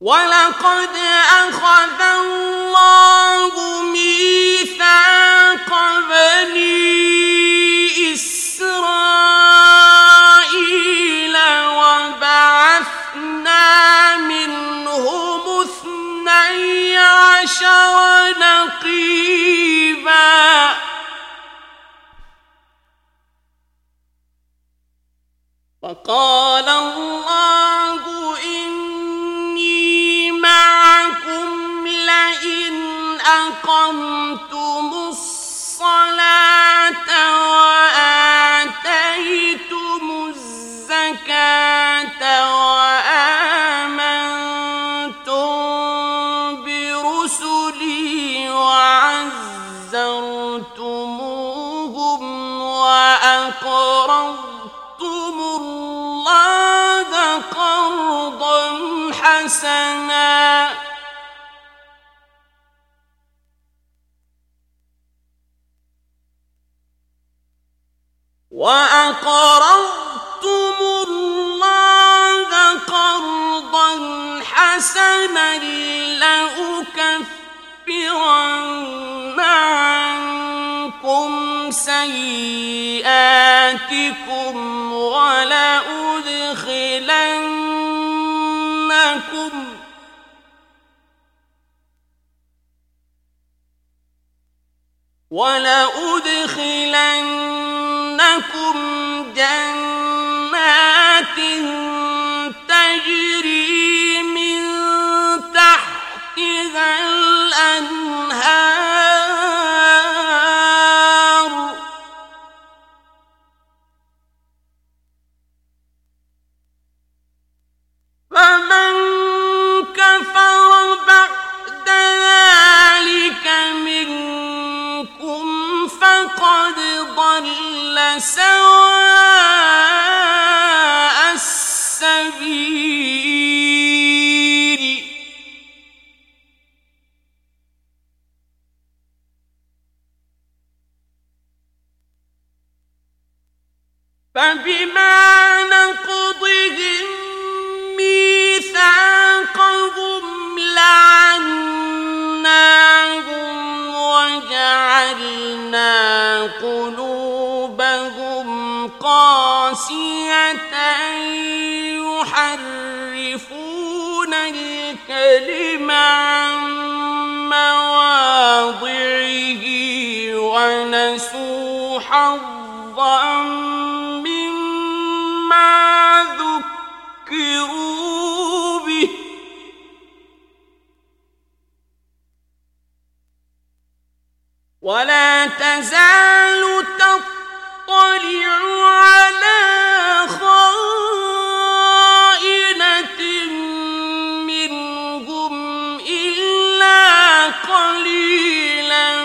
وَلَقَدْ أَخَذَ اللَّهُ مِيثَاقَ بَنِي إِسْرَائِيلَ وَبَعَثْنَا مِنْهُمُ اثْنَيْ عَشَرَ نَقِيبًا الله أقمتم الصلاة وأقرضتم الله قرضا حسنا لأكفرن عنكم سيئاتكم ولأدخلنكم ولأدخلنكم جنات فبما نقضهم ميثاقهم لعناهم وجعلنا قلوبهم قاسية يحرفون الكلم عن مواضعه ونسوا حظا ولا تزال تطلع على خائنة منهم إلا قليلا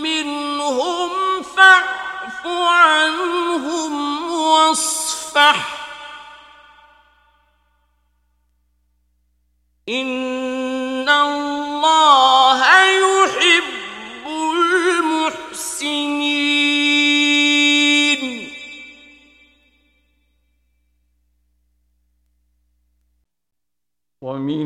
منهم فاعف عنهم واصفح إن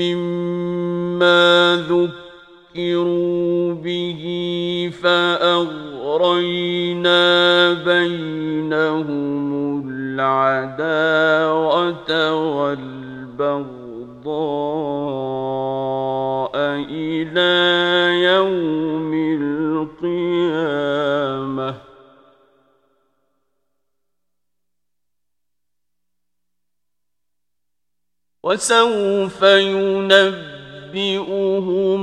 مما ذكروا به فأغرينا بينهم العداوة والبغضاء إلى وسوف ينبئهم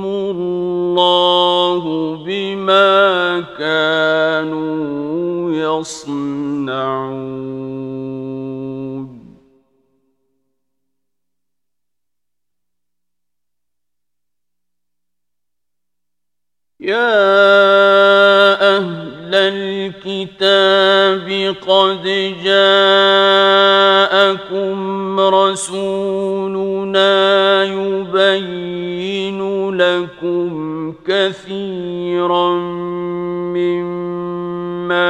الله بما كانوا يصنعون. يا أهل الكتاب قد جاءوا جاءكم رسولنا يبين لكم كثيرا مما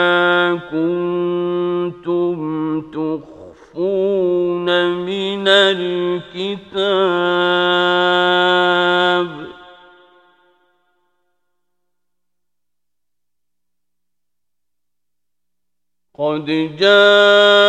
كنتم تخفون من الكتاب قد جاءكم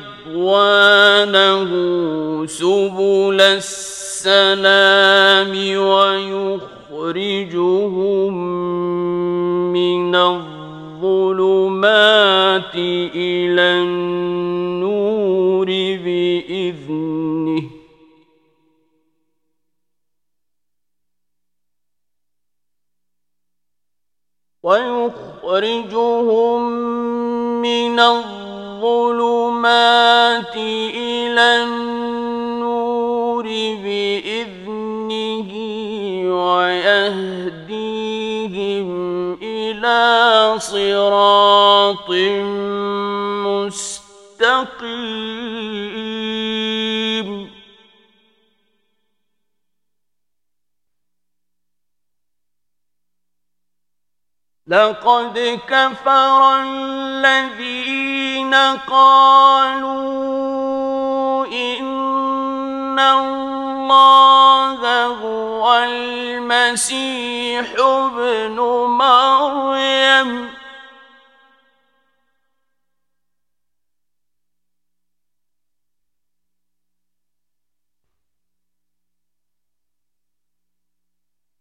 رضوانه سبل السلام ويخرجهم من الظلمات إلى النور بإذنه. ويخرجهم من الظلمات الظلمات إلى النور بإذنه ويهديهم إلى صراط مستقيم. لقد كفر الذين قالوا إن الله هو المسيح ابن مريم.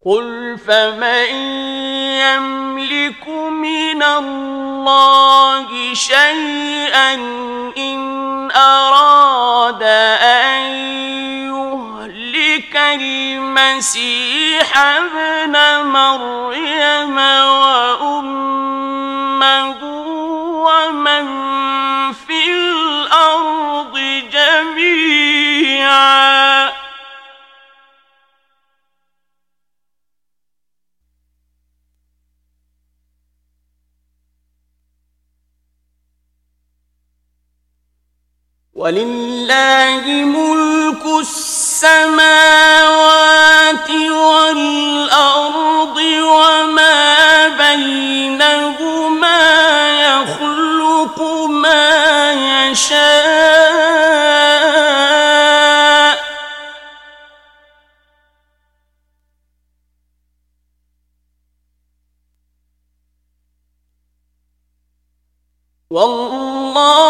قل فمن يملك من الله شيئا إن أراد أن يهلك المسيح ابن مريم وأمه ومن ولله ملك السماوات والأرض وما بينهما يخلق ما يشاء والله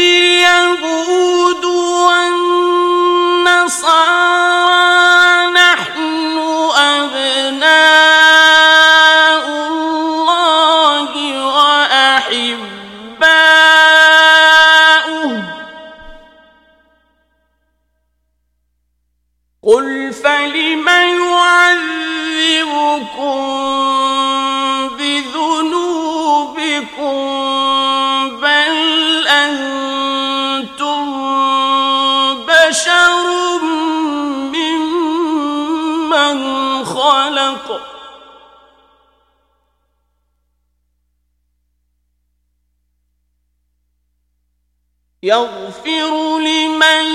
يغفر لمن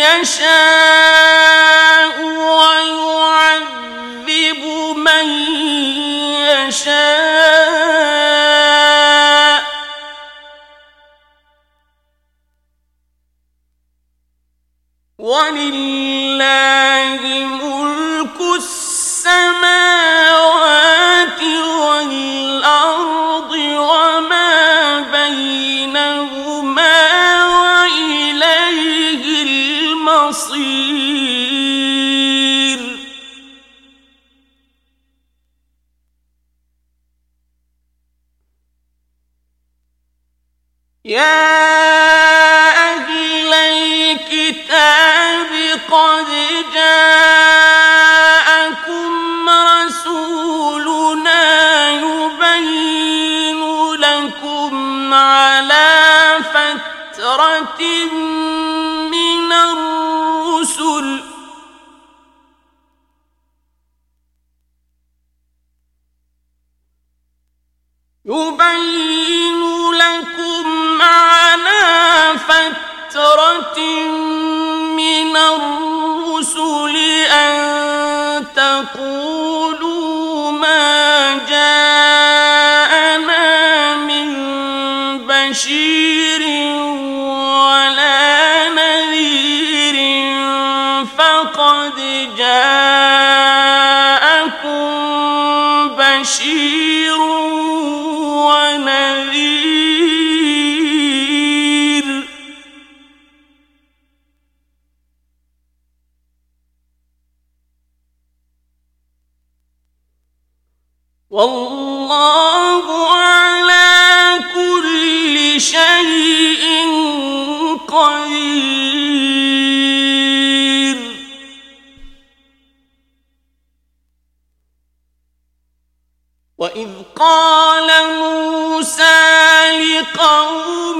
يشاء ويعذب من يشاء يا أهل الكتاب قد جاءكم رسولنا يبين لكم على فترة من الرسل. يبين الرسل أن تقولوا ما جاءنا من بشير ولا نذير فقد جاءكم بشير والله على كل شيء قدير. وإذ قال موسى لقومه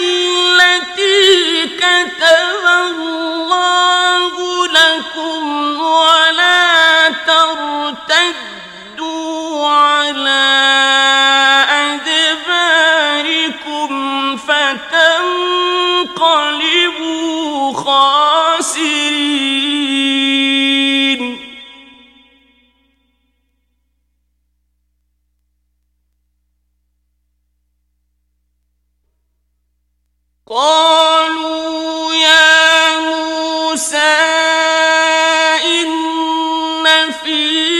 التي إن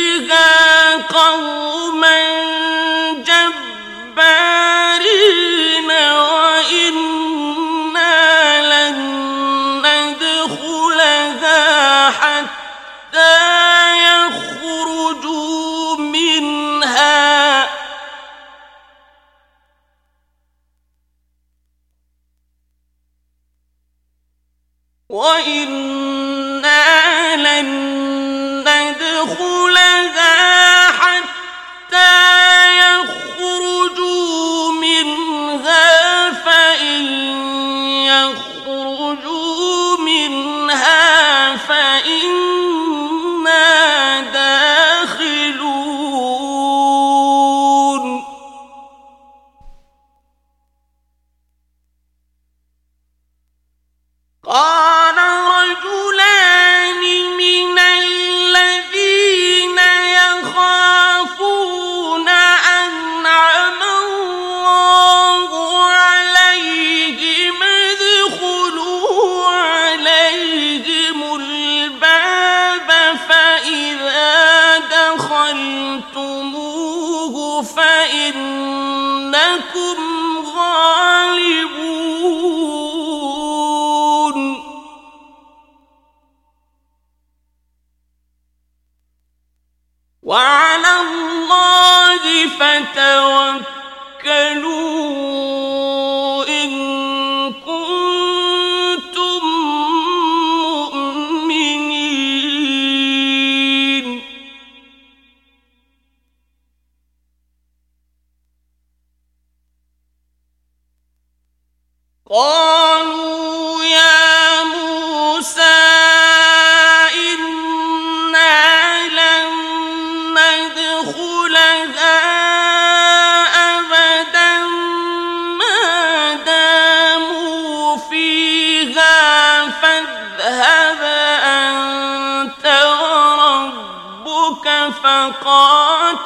فقاتلا.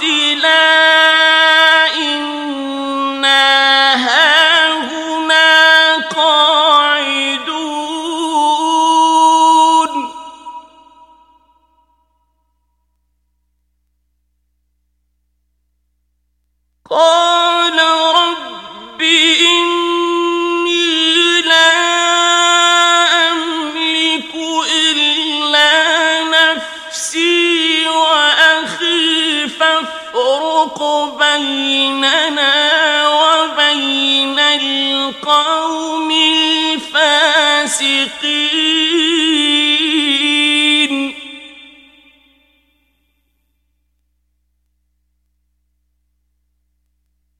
تفرق بيننا وبين القوم الفاسقين.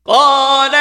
قال